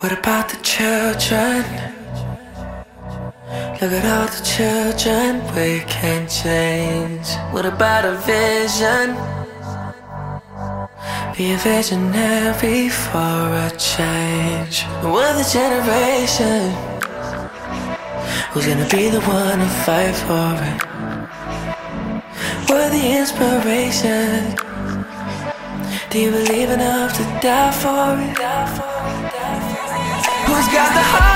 What about the children? Look at all the children we can change. What about a vision? Be a visionary for a change. We're the generation who's gonna be the one to fight for it. We're the inspiration. Do you believe enough to die for it? Who's got the heart?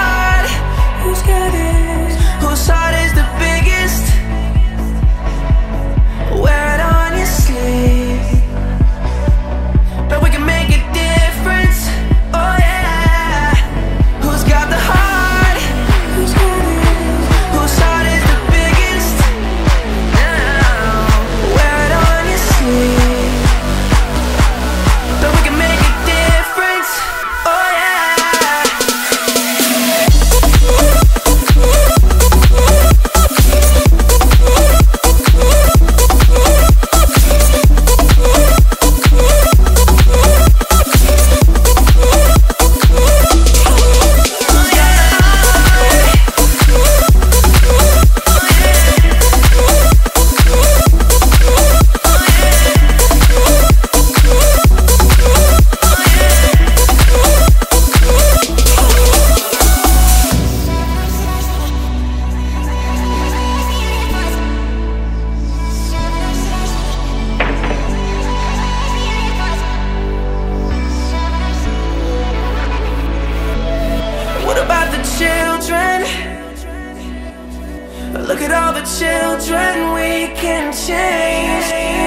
Look at all the children we can change.